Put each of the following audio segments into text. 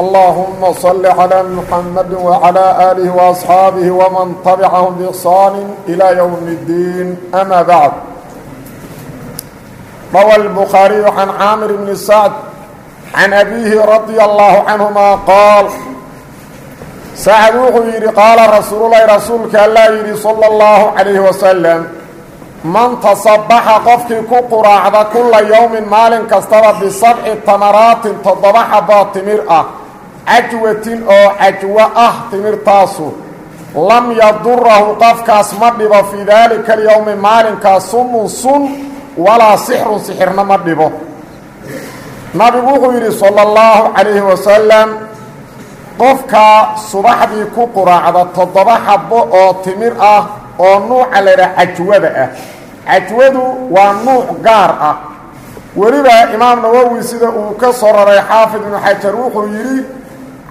اللهم صل على محمد وعلى آله وأصحابه ومن تبعهم بإحسان إلى يوم الدين أما بعد روى البخاري عن عامر بن سعد عن أبيه رضي الله عنهما قال سعد وxuu yidhi qaala rasuululahi rasuulka allaa yidhi sala allahu calayhi wasalam man tasabaxa qofkii ku quraacda kulla yowmin maalin kastaba bisabci tamaraatin toddoba xaboo timir ah cajwatin oo cajwo ah timirtaasu lam yadurahu qofkaas ma dhibo fii daalika alyowmi maalinkaas sumun sun walaa sixrun sixirna ma dhibo. Nabigu wuxuu yidhi sala allahu calayhi wasalam qofka subaxdii ku quraacda toddoba xabo oo timir ah oo nuuca laydhaha cajwada ah. Cajwadu waa nuuc gaar ah. Weliba imaam nawowi sida uu ka soo raray xaafid ibnu xajar wuxuu yidhi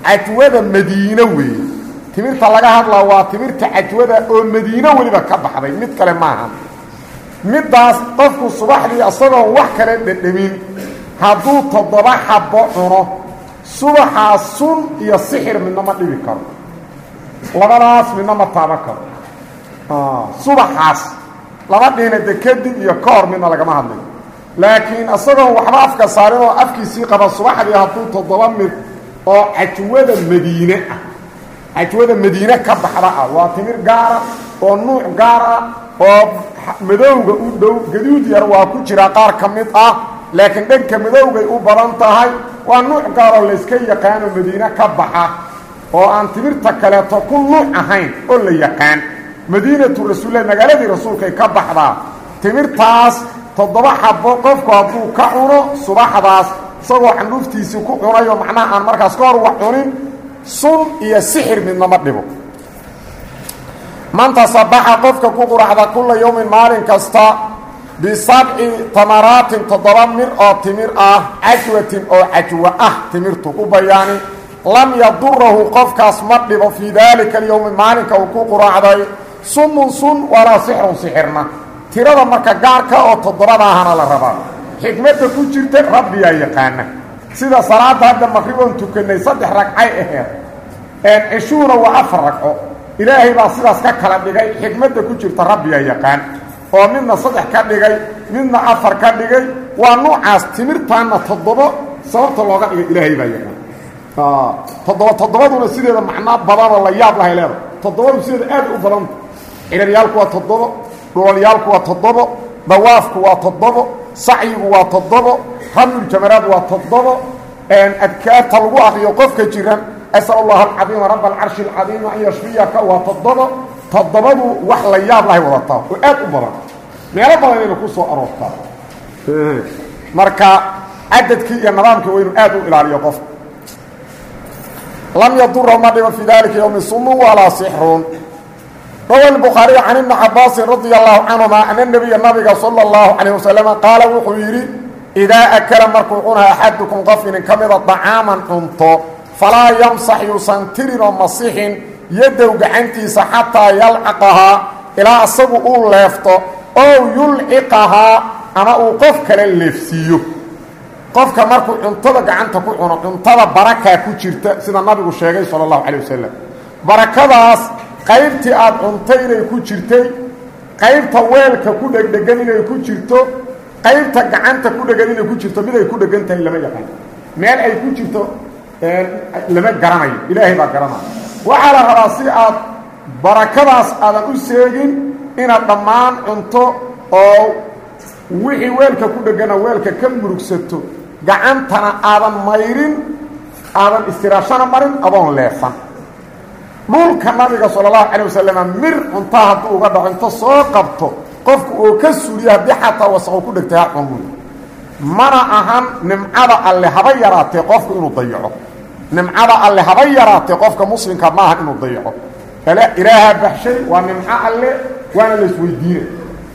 cajwada madiine weeye timirta laga hadlaa waa timirta cajwada oo madiine weliba ka baxday. Mid kale maaha middaas qofku subaxdii isagoon wax kale dhedhemin hadduu toddoba xabo cuno subaxaa sun iyo sixir midna ma dhibi karo. Labadaas midna ma taaban karo. Subaxaas. Laba dhina kadib iyo ka hor midna lagama hadlayo laakiin isagoon waxba afka saarin oo afkiisii qaba subaxdii hadduu toddoba mid oo cajwada madiine ah. Cajwada madiine ka baxda ah. Waa timir gaara oo nuuc gaar ah oo madowga u dhow gaduud yar waa ku jiraa qaar ka mid ah laakiin dhanka madowgay u badan tahay waa nuuc gaaroo layska yaqaano madiine ka baxa oo aan timirta kaleeto ku nuuc ahayn oo la yaqaan. Madiinatu rasuulilah magaaladii rasuulkay ka baxdaa timirtaas toddoba xabo qofku hadduu ka cuno subaxdaas isagoo candhuuftiisii ku cunayo macnaha aan markaas ka hor wax cunin sun iyo sixir midnama dhibo. Man tasabaxa qofka ku quraxda kulla yowmin maalin kasta bisabci tamaraatin toddoba mir oo timir ah cajwatin oo cajwa ah timirtu ku bayaani. Lam yadurahu qofkaas ma dhibo fii daalika alyowmi maalinka uu ku quraacday sumun sun walaa sixrun sixirna. Tirada marka gaarka oo toddobadaahana la rabaa xikmadda ku jirta rabbiyaa yaqaana sida salaadda hadda maqriboon tukanay saddex ragcay aheed cishuuna waa afar ragco ilaahay baa sidaas ka kala dhigay xikmadda ku jirta rabbiyaa yaqaan. Oo midna saddex ka dhigay midna afar ka dhigay waa nuucaas timirtaanna toddobo sababta looga dhigay ilaahay baa yaqaan. Toddoba toddobaduna sideeda macnaa badanoo la yaab lahay leeda toddobadu sideeda aad u badanta ciraryaalku waa toddobo dhulalyaalku waa toddobo dawaafku waa toddobo sacyigu waa toddobo ramyuljamaraad waa toddobo adkaarta lagu akriyo qofka jiran asal allaha alcadiima raba alcarshi alcadiima an yashfiyaka waa toddobo toddobadu wax la yaab lahay wadataa oo aad u badan. Meelo badan inayna ku soo aroortaa. Marka cadadkii iyo nidaamkii waynu aad u ilaaliyo qofka lam yadura ma dhibo fii dalika yowmi sumun walaa sixrun rawa lbukhaariy can ibni cabaasin radia allahu canhuma ana nabiya nabiga sala allahu calayh wasalam qaala wuxuu yidhi idaa akala markuu cunaa axadukum qof inin ka mida dacaaman cunto falaa yamsax yuusan tirinoo masixin yadow gacantiisa xataa yalcaqahaa ilaa asagu uu leefto ow yulciqahaa ama uu qof kale leefsiiyo qofka markuu cuntada gacanta ku cuno cuntada barakaa ku jirta sida nabigu sheegay sala allahu calay wasalam barakadaas qaybtii aad cuntay inay ku jirtay qaybta weelka ku dhegdhegan inay ku jirto qaybta gacanta ku dhegan inay ku jirto mid ay ku dhegan tahay lama yaqaan. Meel ay ku jirto lama garanayo. Ilaahay baa garanaya waxaa la rabaa si aad barakadaas aadan u seegin inaad dhammaan cunto oo wixii weelka ku dhegana weelka ka murugsato gacantana aadan mayrin aadan istiraashana marin adoon leefan dhulka nabiga sala allahu calay wasalam mir cuntaa hadduu uga dhaco soo qabto qofku oo ka suuliyo haddii xataa ku dhegtay ha cunguy mana ahan nimcada alle haba yaraatee qofku inuu dayaco. Nimcada alle haba yaraatee qofka muslimka maaha inuu dayaco. Ilaahaa baxshay waa nimco alle waana la isweydiina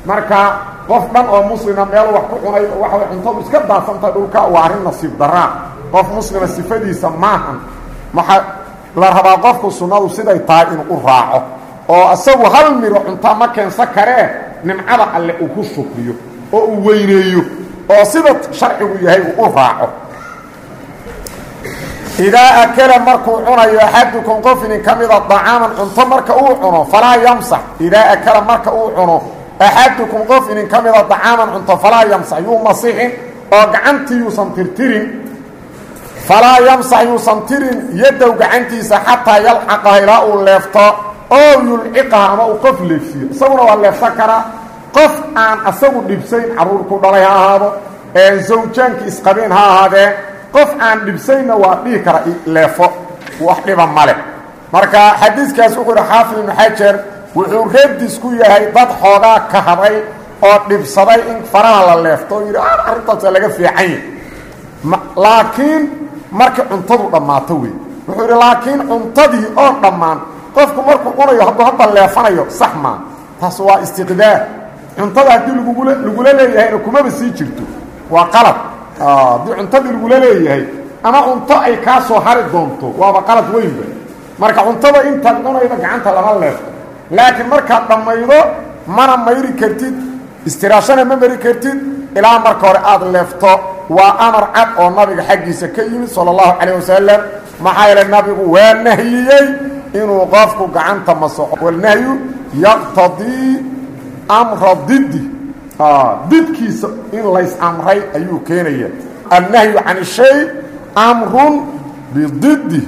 marka qof dhan oo muslima meel wax ku cunay waxa cuntadu iska daadsantahay dhulka waa arrin nasiib daraa qof muslima sifadiisa maahan maxaa la rabaa qofku sunnadu siday tahay inuu raaco oo isagu hal miro cuntaa ma keensan karee nimcada alle uu ku shukriyo oo uu weyneeyo oo sida sharcigu yahay uu raaco. Idaa akala markuu cunayo axadukum qof inin ka mida dacaaman cunto marka uu cuno falaa yamsax idaa akala marka uu cuno axadukum qof inin ka mida dacaaman cunto falaa yamsax yuu masixin oo gacantii yuusan tirtirin falaa yamsax yuusan tirin yadow gacantiisa xataa yalxaqaha ilaa uu leefto oo yulciqaha ama uu qof leefsiiyo isaguna waa leefsan karaa. Qof aan asagu dhibsayn carruurku dhalay ha ahaado zawjaanki isqabeen ha ahaadee qof aan dhibsaynna waa dhihi kara leefo. Wax dhiba male marka xadiiskaas wuxuu yidhi xaafid ibnu xajar wuxuu radis ku yahay dad xoogaa ka haday oo dhibsaday in faraha la leefto. Oo yidhi arrintaasa laga fiican yahy laakiin markii cuntadu dhammaato wey wuxuu yidhi laakiin cuntadii oo dhammaan qofku markuu cunayo hadduu hadda leefanayo sax maa taas waa istiqdaar cuntada haddii lagugula lagula leeyahayna kumaba sii jirto. Waa qalad. Haddii cuntadii lagula leeyahay ama cunto ay kaa soo hari doonto waaba qalad weynba marka cuntada intaad cunaydo gacanta lama leefto. Laakiin markaad dhammaydo mana mayri kartid istiraashana ma mari kartid ilaa marka hore aada leefto waa amar cad oo nabiga xaggiisa ka yimid sala allahu calayh wasalam maxaa yeele nabigu waa nahiyey inuu qofku gacanta masaxo walnahyu yaqtadii amra didi didkiisa in lays amray ayuu keenaya annahyu can shay amrun bididi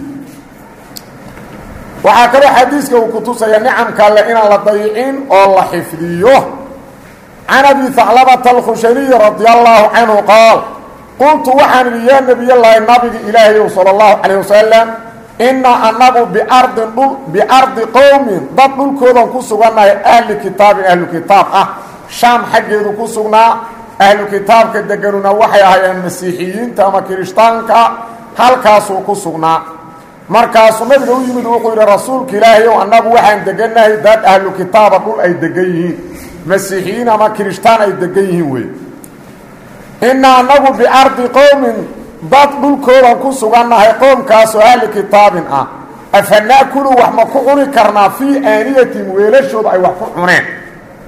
waxaa kaloo xadiiska uu ku tusaya nicamka alle inaan la dayicin oo la xifdiyo. Can abi haclabata alkhushaniyi radi allahu canhu qaal qultu waxaan idhi yaa nebiyallaahi nabigi ilaahayow sala allahu calayh wasalam innaa annagu biardin dhul biardi qowmin dad dhulkoodan ku sugannahay ahli kitaabin ahlu kitaab ah. Shaam xaggeedu ku sugnaa ahlu kitaabka deganuna waxay ahaayeen masiixiyiinta ama kirishtaanka halkaasuu ku sugnaa. Markaasuu nabiga u yimid wuxuu yidhi rasuulka ilaahayow annagu waxaan degannahay dad ahlu kitaaba dhul ay degan yihiin. Masiixiyiin ama kirishtaan ay degan yihiin wey innaa annagu biardi qowmin dad dhulkoodan ku sugannahay qoomkaasoo ahli kitaabin ah. Afana'kulu wax ma ku cuni karnaa fii aaniyatin weelashooda ay wax ku cuneen.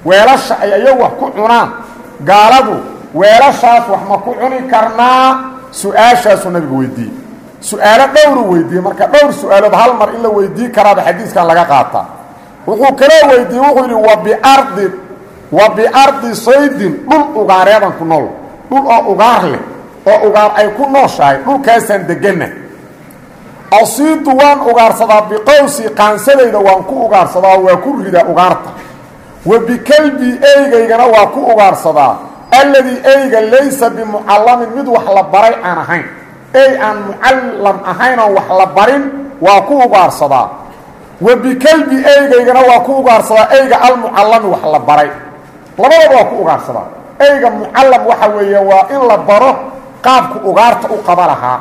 Weelasha ay ayagu wax ku cunaan. Gaaladu weelashaas wax ma ku cuni karnaa. Su'aashaasuu nabigu weydiiyey. Su'aalo dhowru weydiiyey. Marka dhowr su'aalood hal mar in la weydii karaaba xadiiskan laga qaataa. Wuxuu kaloo weydiiyey wuxuu yidhi wa biardi wa biardi saydin dhul ugaareedan ku nool dhul oo ugaar leh oo ugaar ay ku nooshahay dhulkaasaan deganna asiidu waan ugaarsadaa biqowsi qaansadayda waan ku ugaarsadaa waa ku ridaa ugaarta. Wa bikalbii eygaygana waa ku ugaarsadaa alladii eyga laysa bimucallamin mid wax la baray aan ahayn. Ey aan mucallam ahayn oon wax la barin waa ku ugaarsadaa wa bikalbi eygaygana waa ku ugaarsadaa eyga almucallami wax la baray. Labadaba waa ku ugaarsadaa eyga mucallam waxa weeye waa in la baro qaabku ugaarta u qaba lahaa.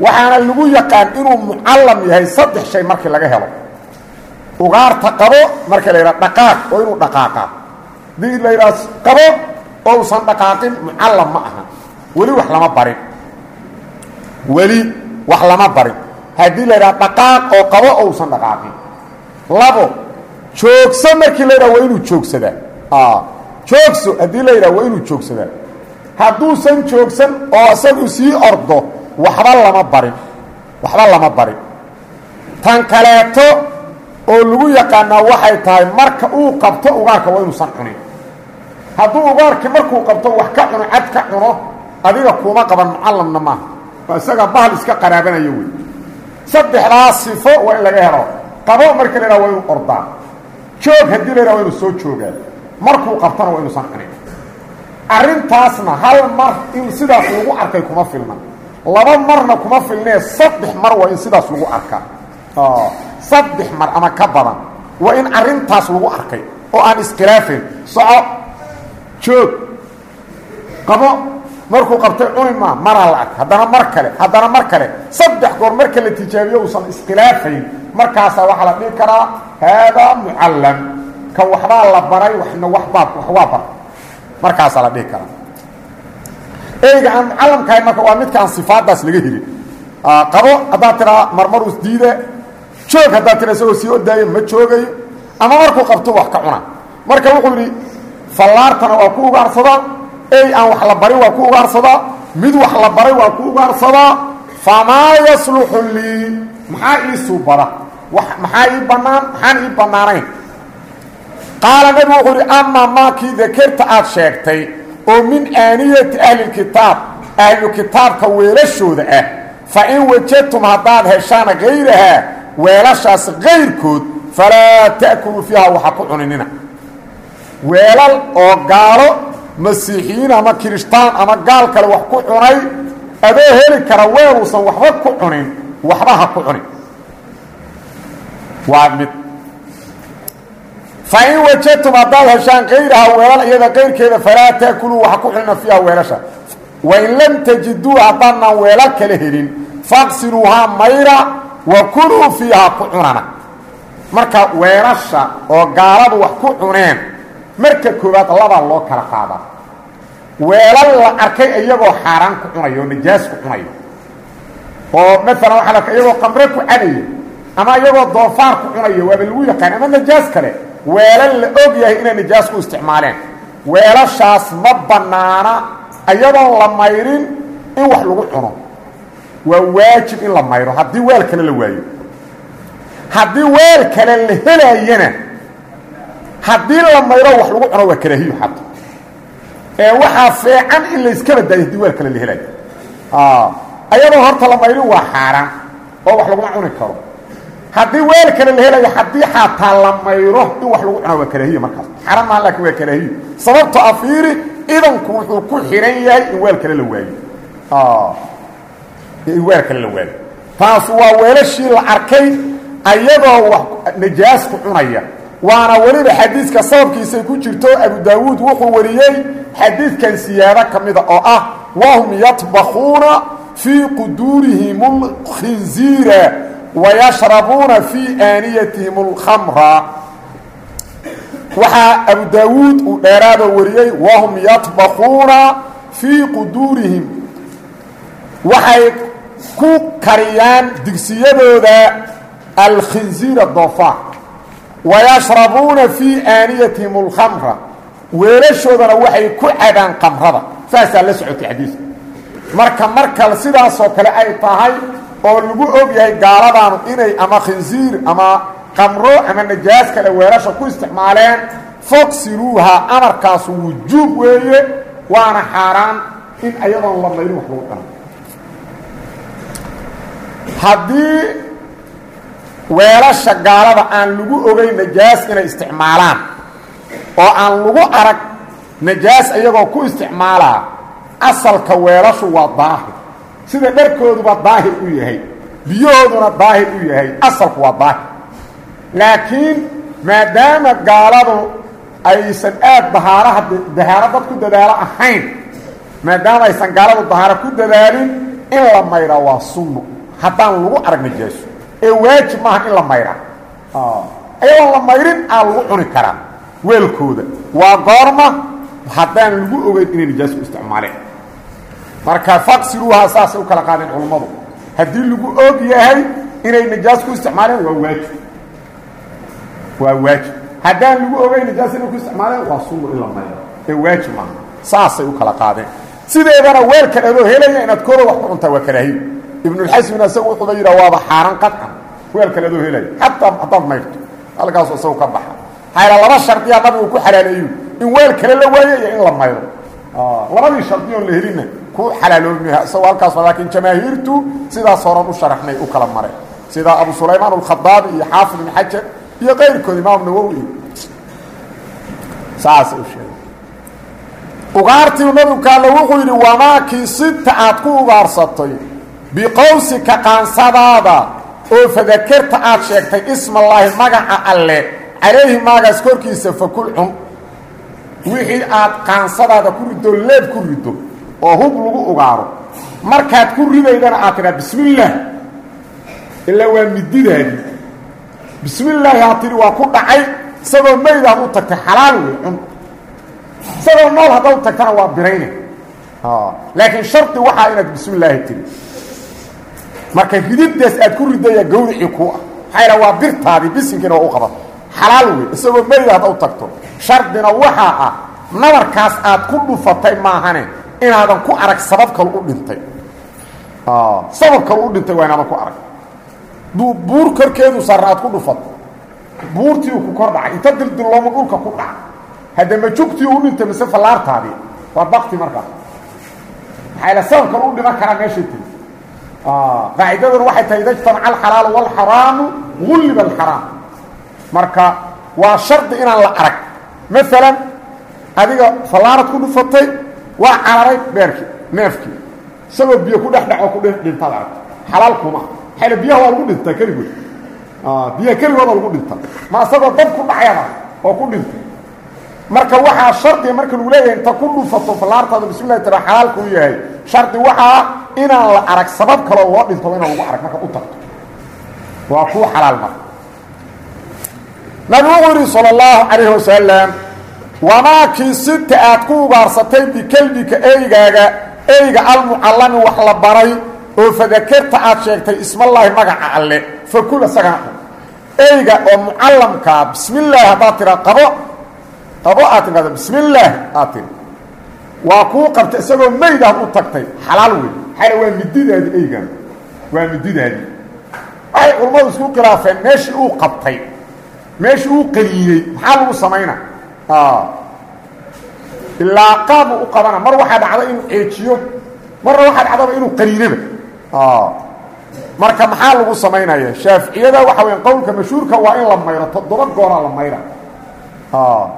Waxaana lagu yaqaan inuu mucallam yahay saddex shay markii laga helo. Ugaarta qabo marka la yidhaha dhaqaaq oo inuu dhaqaaqaa haddii la yidhaha qabo oo usan dhaqaaqin mucallam ma aha. Weli wax lama barin. Weli wax lama barin. Haddii la yidhaha dhaqaaq oo qabo oo usan dhaqaaqin. Labo joogso markii la yidhaha waa inuu joogsadaa joogso haddii la yidhaha waa inuu joogsadaa. Hadduusan joogsan oo isagu sii ordo waxba lama barin. Waxba lama barin. Tan kaleeto oo lagu yaqaanaa waxay tahay marka uu qabto ugaarka waa inuusan cunin. Hadduu ugaarkii markuu qabto wax ka cuno cad ka cuno adiga kuuma qaban mucallamna maaha waa isaga bahal iska qaraabanayo wey. Saddexdaas sifo waa in laga helo. Qabo marka la yhaha waa ordaa. Joog haddii la yhaha waa inuu soo joogaa markuu qabtona waa inuusan arrintaasna hal mar in sidaas lagu arkay kuma filna. Laba marna kuma filnee saddex mar waa in sidaas lagu arkaa saddex mar ama ka badan in arrintaas lagu arkay oo aan iskhilaafayn soco joog. Qabo markuu qabtay cuni maa maraa la ark haddana mar kale haddana mar kale saddex goor marka la tijaabiyo uusan iskhilaafayn markaasaa waxaa la dhihi karaa haadaa mucallam kan waxbaa la baray waxna wabaa waa bar. Markaasaa la dhihi karaa eyga aan mucallamkahay marka waa midkaan sifaadaas laga helin qabo haddaad tiraa marmaruu isdiida joog haddaad tira isagoo sii odaayo ma joogayo ama markuu qabto wax ka cuna. Marka wuxuu yidhi fallaartana waa ku ugaarsadaa ey aan wax la barin waa ku ugaarsadaa mid wax la baray waa ku ugaarsadaa famaa yasluxu lii. Maxaa ii suubada maxaa ii bannaan? Maxaan ii bannaanayn qaala nebigu wuxuu yidhi amaa maakii dakerta aad sheegtay oo min aaniyati ahlilkitaab ahlu kitaabka weelashooda ah fa in wajadtum haddaad heshaan hayrahaa weelashaas kayrkood falaa ta'kuluu fiiha waxa ku cuninina. Weelal oo gaalo masiixiyiin ama kirishtaan ama gaal kale wax ku cunay adoo heli kara weeluusan waxba ku cunin waxba ha ku cunin. Waa fa in wajadtum haddaad heshaan kayraha weelal iyada kayrkeeda falaa ta'kuluu waxa ku cunina fiiha weelasha. Wain lam tajiduu haddaadnaan weelal kala helin faqsiluuhaa mayra wa kuluu fiihaa ku cunana. Marka weelasha oo gaaladu wax ku cuneen marka koowaad labaa loo kala qaadaa. Weelal la arkay iyagoo xaaraan ku cunayo oo najaas ku cunayo. Oo maalan waxaa la iyagoo qamre ku cadaya ama iyagoo doofaar ku cunayo waaba lagu yaqaan ama najaas kale weelal la og yahay inay najaas ku isticmaaleen. Weelashaas ma bannaana iyadoon la mayrin in wax lagu cuno. Waa waajib in la mayro haddii weel kale la waayo. Haddii weel kale la helaayana haddii la mayro wax lagu cuno waa karaahiyo xata ee waxaa feecan in layska badaayo haddii weel kale la helaayo ayadoo horta la mayrin waa xaaraan oo wax laguma cuni karo haddii weel kale la helayo haddii xataa la mayro in wax lagu cuna waa markaas. Xaaraan maaha laakiin waa karaahiyo sababto afiiri idanku wuxuu ku xihan yahay in weel kale la waayo in weel kale la waayo taasu waa weelashii la arkay ayadoo wax najaas ku cunaya. Waana weliba xadiidka sababkiisay ku jirto abu daawuud wuxuu wariyey xadiidkan siyaado ka oo ah wahum yatbakuuna fii quduurihim اlkhinziira wayashrabuuna fii aaniyatihim اlkhamra waxaa abu daawuud uu dheeraadoo wariyey wahum yatbakuuna fii quduurihim waxay ku kariyaan digsiyadooda alkhinziira doofaar wayashrabuuna fii aaniyatihim اlkhamra weelashoodana waxay ku cabaan qamrada saasaa la socotay xadiiska marka marka sidaasoo kale ay tahay oo lagu og yahay gaaladaanu inay ama khinziir ama qamro ama najaas kale weelasha ku isticmaaleen fogsiluuha amarkaasu wujuub weeye waana xaaraan in ayadoon la mayrin wax lagu dhano haddii weelasha gaalada aan lagu ogeyn najaas inay isticmaalaan oo aan lagu arag najaas iyagoo ku isticmaalaa asalka weelashu waa daahir sida dharkooduba daahir u yahay biyahooduna daahir u yahay asalku waa daahir. Laakiin maadaama gaaladu aysan aad dahaaraha dahaaro dad dadaalo ahayn maadaama aysan gaaladu dahaaro ku dadaalin in la mayraa waa sunno. Haddaan lagu arag najaaso ee waajib maaha in la mayraa ayadoon la mayrin aan lagu cuni karaa weelkooda. Waa goorma haddaan lagu ogeyn inay najaaso ku isticmaaleen marka faqsiluuhaa saasay u kala qaadeen culammadu haddii lagu og yahay inay najaas ku isticmaaleen waa waajib. Waa waajib. Haddaan lagu ogeyn najaas inay ku isticmaaleen waa sunno in la mayro ee waajib maaha saasay u kala qaadeen. Sideedana weelkan adoo helaya inaad kooda wax ku cuntaa waa karaahiyo ibnulxasmina isagu wuxuuba yidhaha waaba xaaraan qadcan. Weelkan adoo helaya. Xataa haddaad mayrto. Halkaasu isagu ka baxa. Hayla laba shardiyaa nabigu ku xalaaleeyu in weel kale la waayo iyo in la mayro labadii shardiyoon la helina ku xalaaloobimaha isagoo halkaas laakiin jamaahiirtu sidaas horan u sharaxnay u kala mareen sida abu sulaymaan alkhadaabi iyo xaafid ibn xajar iyo qayrkood imaam nawowi saasay u sheegay. Ugaartii nabigu kaale wuxuu yidhi wamaakii sibta aad ku ugaarsatay biqowsika qaansadaada oo fadakerta aad sheegtay ismallaahi magaca alle calayhi maagaas korkiisa fakul cun. Wixii aad qaansadaada ku riddo leeb ku riddo oo hub lagu ugaaro. Markaad ku ridaydana aad tidhaa bismillaah ilaa waa mididaadii bismillaahi aad tidhi waa ku dhacay. Isagoo maydaad u tagtay xalaal wey cun. Isagoo nool haddaad u tagtana waa birayne. Laakiin shardi waxaa inaad bismillaahi tidhi. Marka rididdaas aad ku ridaya gawricii ku ah. Maxaa yidhaha waa birtaadii bisinkiina waa u qabato xalaal wey isagoo mayda hadda u tagto. Shardina waxaa ah nabarkaas aad ku dhufatay maahane inaadan ku arag sabab kale u dhintay. Sabab kale u dhintay waa inaadan ku arag. Buur korkeedu sarra aad ku dhufato buurtii uu ku kor dhacay. Inta dildiloomo dhulka ku dhaca hadda majugtii u dhintay mise fallaartaadii waa bakti markaas maxaa sabab kale u dhiman karaa meeshay tiri. Qaacidaduna waxay tahay ida jtamaca alxalaalu wاlxaraamu gulliba alxaraam. Marka waa shardi inaan la arag. Maalan adiga fallaarad ku dhufatay waa cararay beerkii neefkii isagoo biyo ku dhex dhaco ku dhintaad aragto xalaal kuma. Maxayla biyaha waa lagu dhintaa keligood. Biyaha keligooda lagu dhinta ma isagoo dab ku dhacyada oo ku dhintay. Marka waxaa shardiga marka lagu leeyahay inta ku dhufato fallaartaada bismillahi tira xalaalku u yahay. Shardi waxaa inaan la arag sabab kaloo loo dhinto inaan lagu arag. Marka u tagto waa kuu xalaal marka nabi wuxuu yidhi salى اllahu calayhi wasalam wamaakii sita aad ku ubaarsatay bikelbika eygaaga eyga almucallami wax la baray oo fadakerta aad sheegtay ismallaahi magaca alle fakul isagana eyga oo mucallamkaa bismi illaahi haddaad tiraa qabo qabo aad tirahdo bismi illaahi aad tiri waa kuu qabtay isagoo maydaad u tagtay xalaal wey xala waa mididaadi eygan waa mididaadii waxay culammadu isku khilaafeen meeshii uu qabtay meeshii uu qaniiney maxaa lagu samayna ilaa qaabu u qabana mar waxaa dhacda inuu ceejiyo marna waxaa dhacdaba inuu qaniinaba marka maxaa lagu samaynaya shaaficiyada waxa weya qowlka mashhuurka waa in la mayro toddoba gooraa la mayra.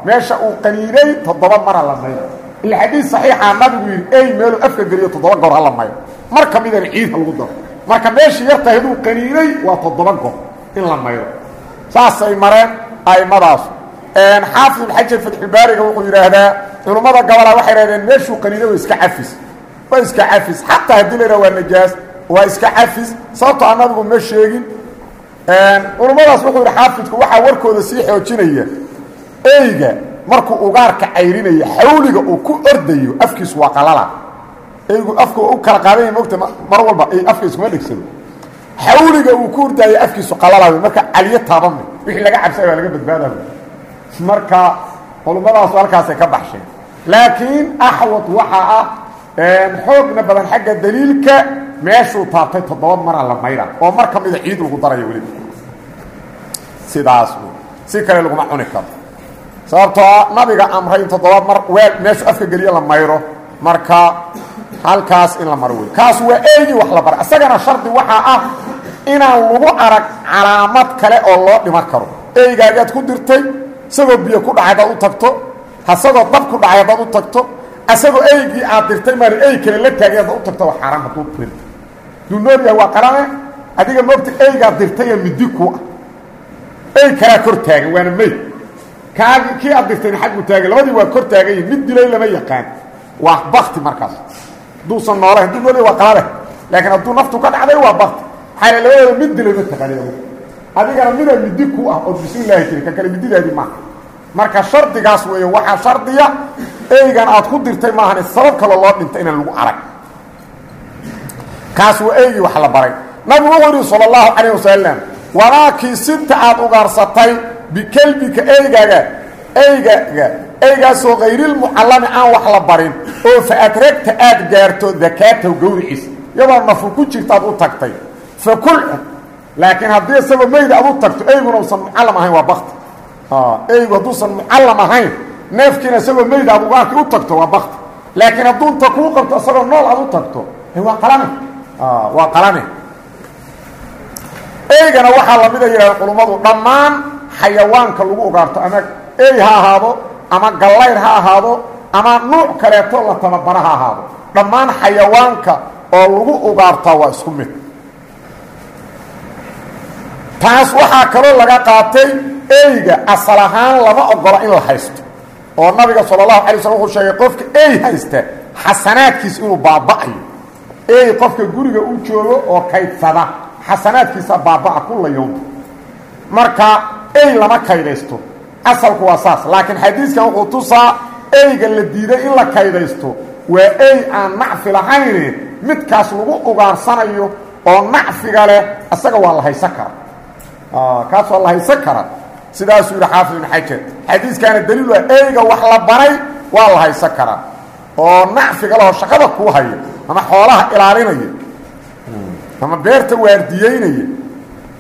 Meesha uu qaniinay toddoba mara la mayro ila xadiid saxiixa nabigu yidhi ey meeluu afka geliyo toddoba goor hala mayro. Mar ka midana ciid ha lagu daro. Marka meeshii yartahay haduu qaniinay waa toddoba goor in la mayro. Saasay mareen a'immadaas xaafid ibn xajar fatxulbaariga wuxuu yidhaahdaa culummada gabalaa waxay hahdeen meeshuu qaniinay waa iska cafis waa iska cafis xataa haddii la yidhaha waa najaas waa iska cafis sababto a nabigu ma sheegin. Culummadaas wuxuu yidhi xaafidku waxaa warkooda sii xoojinaya eyga markuu ugaarka cayrinaya xawliga uu ku ordayo afkiisu waa qalala eygu afka u kala qaadanya mogta mar walba afka iskuma dhegsado xawliga uu ku ordaayo afkiisu qalalayo marka caliyo taabame wixii laga cabsay waa laga badbaadayo marka culummadaas halkaasay ka baxsheen. Laakiin axwad waxaa ah xoogna badan xagga daliilka meeshuu taabtay toddoba mara la mayra oo mar ka mida ciid lagu darayo weliba sidaas si kale laguma cuni karo. Sababtoo nabiga amray in toddoba mar weel meeshuu afka geliyo la mayro marka halkaas in la maro wey kaas waa eygii wax la bara isagana shardi waxaa ah inaan lagu arag calaamad kale oo loo dhiman karo. Eygaagaad ku dirtay isagoo biyo ku dhacay hadaad u tagto hasagoo dab ku dhacay haddaad u tagto asagoo eygii aad dirtay maali ey kale la taagay haddaad u tagto waa xaaraan hadduu rinta duu nool yahay waa qarane. Adiga moogta eygaad dirtayee midi ku ah. Ey kalaa kor taagan waana meyd kaagi kii aad dirtayna xag buu taagan labadii waa kor taagan yihiin mid dilay lama yaqaan. Waa bakti markaas. Hadduusan noolayn hadduu nool yahay waa qalale laakiin hadduu naftu ka dhacday waa bakti maxaa labadooda mid dilay ma taqaani adigana mida midi ku ah oo bismillaahi tiri ka kale mididaadii maaha marka shardigaas weeye waxaa shardiya eygan aad ku dirtay maahan sabab kaloo loo dhintay inaan lagu arag. Kaas waa eygii wax la baray. Nabigu wuxuu yidhi sala allahu calayh wasalam sinta aad ugaarsatay bikelbika eygaaga eygaaga eygaasoo hayrilmucallami aan wax la barin oo fa adragta aad gaarto dakaataw gawriciisa. Iyadoo nafu ku jirtaad u tagtay. Fa kulcun laakiin haddii isagoo meyda aad u tagto eyguna usan mucallam ahayn waa bakti eygu hadduusan mucallam ahayn neefkiina isagoo meyda aad ugaarkii u tagto waa bakti laakiin hadduu inta kuu qabto isagoo nool aad u tagto waa qalane waa qalane eygana waxaa la mida yidhahda culummadu dhammaan xayawaanka lagu ugaarto ama ey ha ahaado ama gallayr ha ahaado ama nuuc kaleeto la tababara ha ahaado. Dhammaan xayawaanka oo lagu ugaartaa waa isku mid taas waxaa kaloo laga qaatay eyga asal ahaan lama ogola in la haysto oo nabiga sal اlahu alay slm wuxuu sheegay qofka ey haysta xasanaadkiis inuu baaba'ayo. Ey qofka guriga u joogo oo kaydsada xasanaadkiisa baaba'a kulla yowm. Marka ey lama kaydaysto. Asalku waa saas laakiin xadiiskan wuxuu tusaa eyga la diiday in la kaydaysto waa ey aan nacfi lahayne midkaas lagu ugaarsanayo oo nacfiga leh isaga waa la haysan karaa kaas waa la haysan karaa sidaasuu yidhi xaafid ibn xajar. Xadiiskaana daliil waa eyga wax la baray waa la haysan karaa oo nacfiga lehoo shaqada kuu haya ama xoolaha ilaalinaya ama beerta waardiyeynaya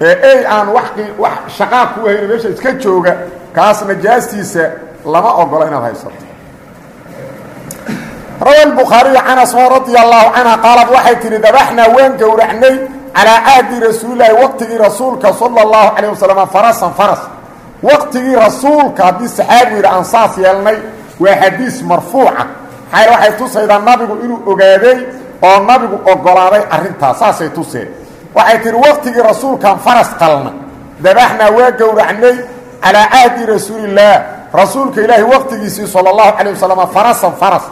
ee ey aan wa wax shaqaa kuu hayna meesha iska jooga kaas najaastiisa lama ogola inaad haysato. Rawa bukhaariyu can asmaa radia allahu canha qaalad waxay tihi dabaxnaa waan gowracnay calaa cahdi rasuulilaahi waqtigii rasuulka sala allahu calayh wasalam farasan faras. Waqtigii rasuulka haddii saxaabigu yidhi aan saas yeelnay waa xadiis marfuuca. Maxaa waxay tusaydaa nabigu inuu ogaaday oo nabigu ogolaaday arrintaas saasay tuseen. Waxay tihi waqtigii rasuulkaan faras qalna. Dabaxnaa waa gowracnay calaa cahdi rasuulillaah. Rasuulka ilaahi waqtigiisii sala allahu calayh wasalam farasan faras.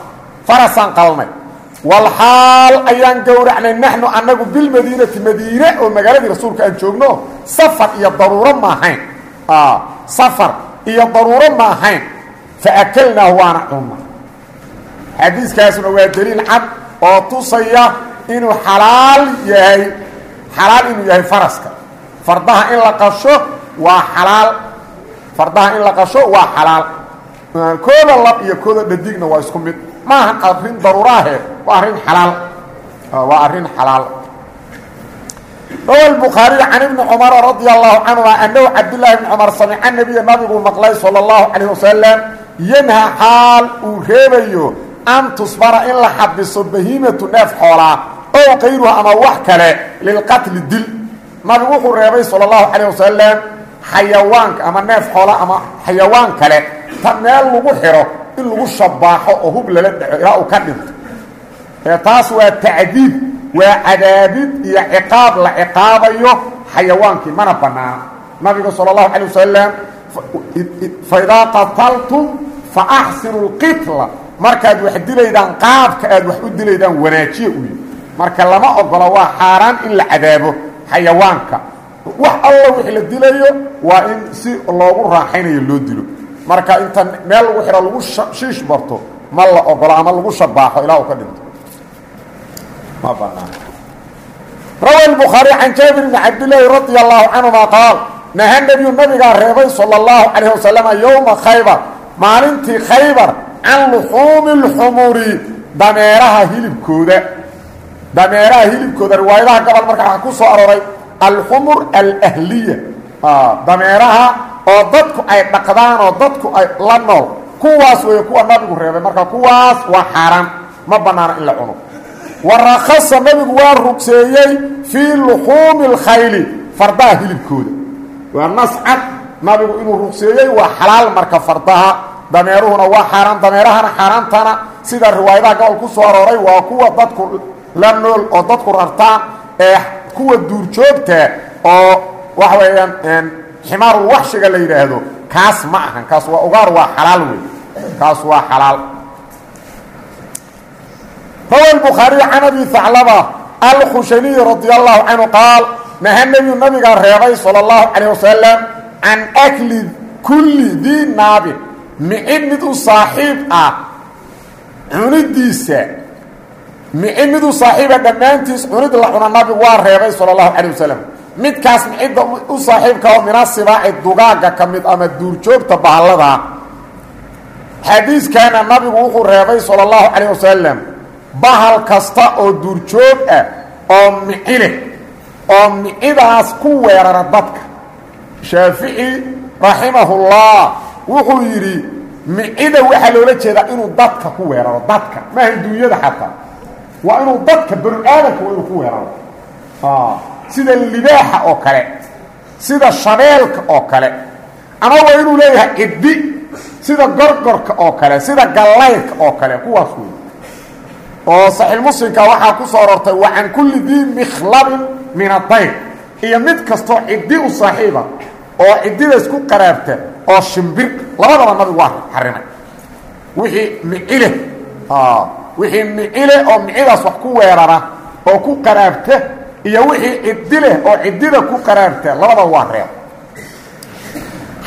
Farasaan qalnay walxaal ayaan gowracnay naxnu annagu bilmadiinati madiine oo magaaladii rasuulka aan joogno safar iyo daruuro ma ahayn. Safar iyo daruuro ma ahayn. Fa akalnaahu waana cunna xadiiskaasuna waa daliil cad oo tusaya inuu xalaal yahay xalaal inuu yahay faraska. Fardaha in la qasho waa xalaal. Fardaha in la qasho waa xalaal. Kooda lab iyo kooda dhadigna waa isku mid maahan arrin daruuraahe waa arrin xalaal waa arrin xalaal rawa الbukhaariyu can ibni cumara radia allahu canhuma annahu cabdillaahi bni cumar samica nebiya nabigu maqlay salى اllahu calayh wasalam yanha xaal uu reebayo an tusbara in la xabiso bahiimatu neef xoolaa ow kayruha ama wax kale lilqatli dil nabigu wuxuu reebay salى اllahu calayh wasalam xayawaanka ama neef xoola ama xayawaan kale ta meel lagu xiro in lagu shabaaxo oo hub lala dhaco ilaa uu ka dhinto ee taas waa tacdiid waa cadaabid iyo ciqaab la ciqaabayo xayawaankii mana bannaana nabiga salى اllahu calay wasalam faidaa qataltum fa axsinu اlqitla markaad wax dilaydaan qaabka aad wax u dilaydaan wanaajiya u yihi marka lama ogola waa xaaraan in la cadaabo xayawaanka wax alla wix la dilayo waa in si loogu raaxaynayo loo dilo marka inta meel lagu xiro lagu shiish barto ma la ogolo ama lagu shabaaxo ilaa uu ka dhinto ma banaan rawa الbukhaari can jaabir bni cabdillaahi radia allahu canهuma qaal naha nebiyu nabigaa reebay salى اllahu calayh wasalam yowma khaybar maalintii khaybar can luxuumi اlxumuri dameeraha hilibkooda dameeraha hilibkooda riwaayadaha gobol marka waxaa ku soo arooray alxumur alahliya dameeraha oo dadku ay dhaqdaan oo dadku ay la nool. Kuwaas weeye kuwa nabigu reebay. Marka kuwaas waa xaaraan. Ma bannaano in la cuno. Warakasa nabigu waa rugseeyey fii luxuumi اlkhayli fardaha hilibkooda. Waa nascad nabigu inuu rugseeyey waa xalaal marka fardaha. Dameeruhuna waa xaaraan dameerahana xaaraantana. Sida riwaayadaha gobol ku soo arooray waa kuwa dadku la nool oo dadku rartaan ee kuwa duurjoogta oo waxa weeyaan ximaarul waxshiga la yidhaahdo kaas ma ahan kaas waa ugaar waa xalaal wey kaas waa xalaal rawa الbukhaariyu can abi haclaba alkhushaniy radia allahu canhu qaal naha nebiyu nabigaa reebay salى اllahu calayh wasalam can akli kulli dii naabin micid mid u saaxiib ah cunidiisa micid mid u saaxiiba dhammaantiis cunid la cuna nabigu waa reebay salى اllahu calayh wasalam midkaas cidda u saaxiibkaoo minasibaaci dugaagga ka mid ama duurjoogta bahalladaa xadiiskaana nabigu wuxuu reebay sala allahu calayh wasalam bahal kasta oo duurjoog ah oo mici oo micidaas ku weerara dadka. Shaafici raximahullah wuxuu yidhi micida waxaa loola jeedaa inuu dadka ku weeraro dadka maaha duunyada xataa. Waa inuu dadka banu aadamka waa ku weeraro sida libaaxa oo kale sida shabeelka oo kale ama waa inuu leeyahay ciddi sida gorgorka oo kale sida gallayrka oo kale kuwaas wey oo saxiixmuslimka waxaa ku soo arortay wa can kulli dii mikhlabin min adayr iyo mid kastoo ciddi u saaxiiba oo ciddida isku qaraabta oo shimbir. Labadaba nabigu waa xarimay wixii micileh wixii micile oo micidaas wax ku weerara oo ku qaraabta iyo wixii ciddi leh oo ciddida ku qaraabta labada waa reeb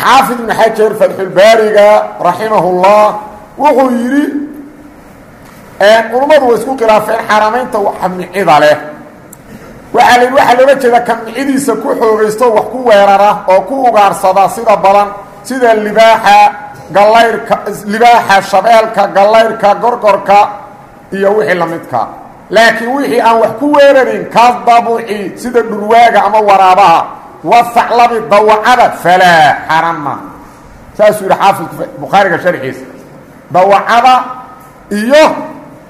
xaafid ibnu xajar fatxulbaariga raximahullah wuxuu yidhi culummadu way isku khilaafeen xaaramaynta waxa micida leh. Waxaa la waxaa loola jeeda ka micidiisa ku xoogaysto wax ku weerara oo ku ugaarsada sida badan sida libaaxa gallayrka libaaxa shabeelka gallayrka gorgorka iyo wixii la midka laakiin wixii aan wax ku weerarin ka dabuci sida dhurwaaga ama waraabaha wasaclabi dawacada falaa xaaraan maaha saasuu yidhi xaafidka bukhaariga sharxiisa. Dawacada iyo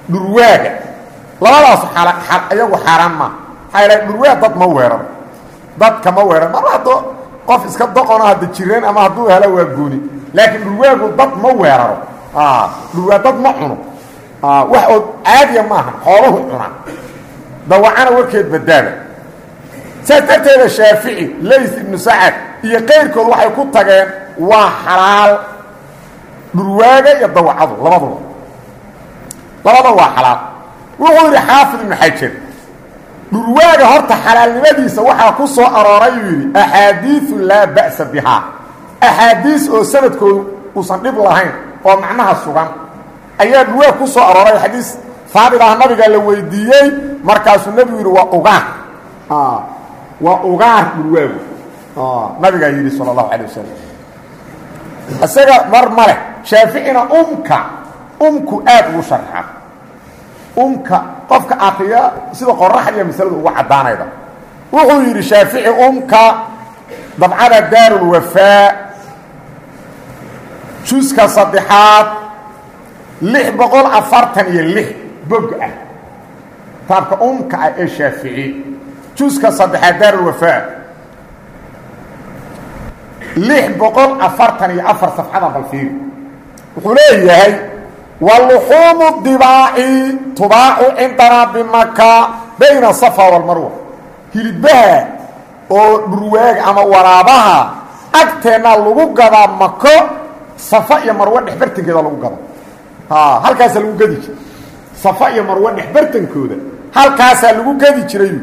dhurwaaga labadaas iyagu xaaraan maaha maxaa yala dhurwaag dad ma weeraro dadka ma weeraro mar haddoo qof iska doqono hadda jireen ama hadduu helo waa gooni. Laakiin dhurwaagu dad ma weeraro. Dhurwaag dad ma cuno wax oo caadiya maaha xooluhu cunaa dawacana warkeed badaada saas darteeda shaafici lays ibnu sacad iyo qayrkood waxay ku tageen waa xalaal dhurwaaga iyo dawacadu labaduba labada waa xalaal wuxuu yidhi xaafid ibnu xajar dhurwaaga horta xalaalnimadiisa waxaa ku soo arooray uu yidhi axaadiiu laa ba'sa bihaa axaadiis oo sanadkoodu uusan dhib lahayn oo macnaha sugan ayaa dhurwaag ku soo arooray xadiis haabit ah nabiga la weydiiyey markaasuu nebigu yidhi waa ugaar. Waa ugaar dhurwaagu nabigaa yidhi sala allahu calay wasalam isaga mar male shaaficina umka umku aad ugu sharxa umka qofka akriya sida qoraxdiiya masalada ugu caddaanayda. Wuxuu yidhi shaafici umka dabcada daarulwafaa juska saddexaad lix boqol afartan iyo lix bog ah. Taabka umka ah ee shaafici juska saddexaad daarulwafaa lix boqol afartan iyo afar safxada balfiiri wuxuu leeyahay waluxuumu dibaaci tubaacu cindanaa bimaka bayna safa walmarwa hilibbaha oo dhurwaaga ama waraabaha agteennaa lagu gadaa mako safa iyo marwo dhexbartankeeda lagu gado halkaasaa lagu gadi jiray. Safa iyo marwo dhexbartankooda halkaasaa lagu gadi jiray.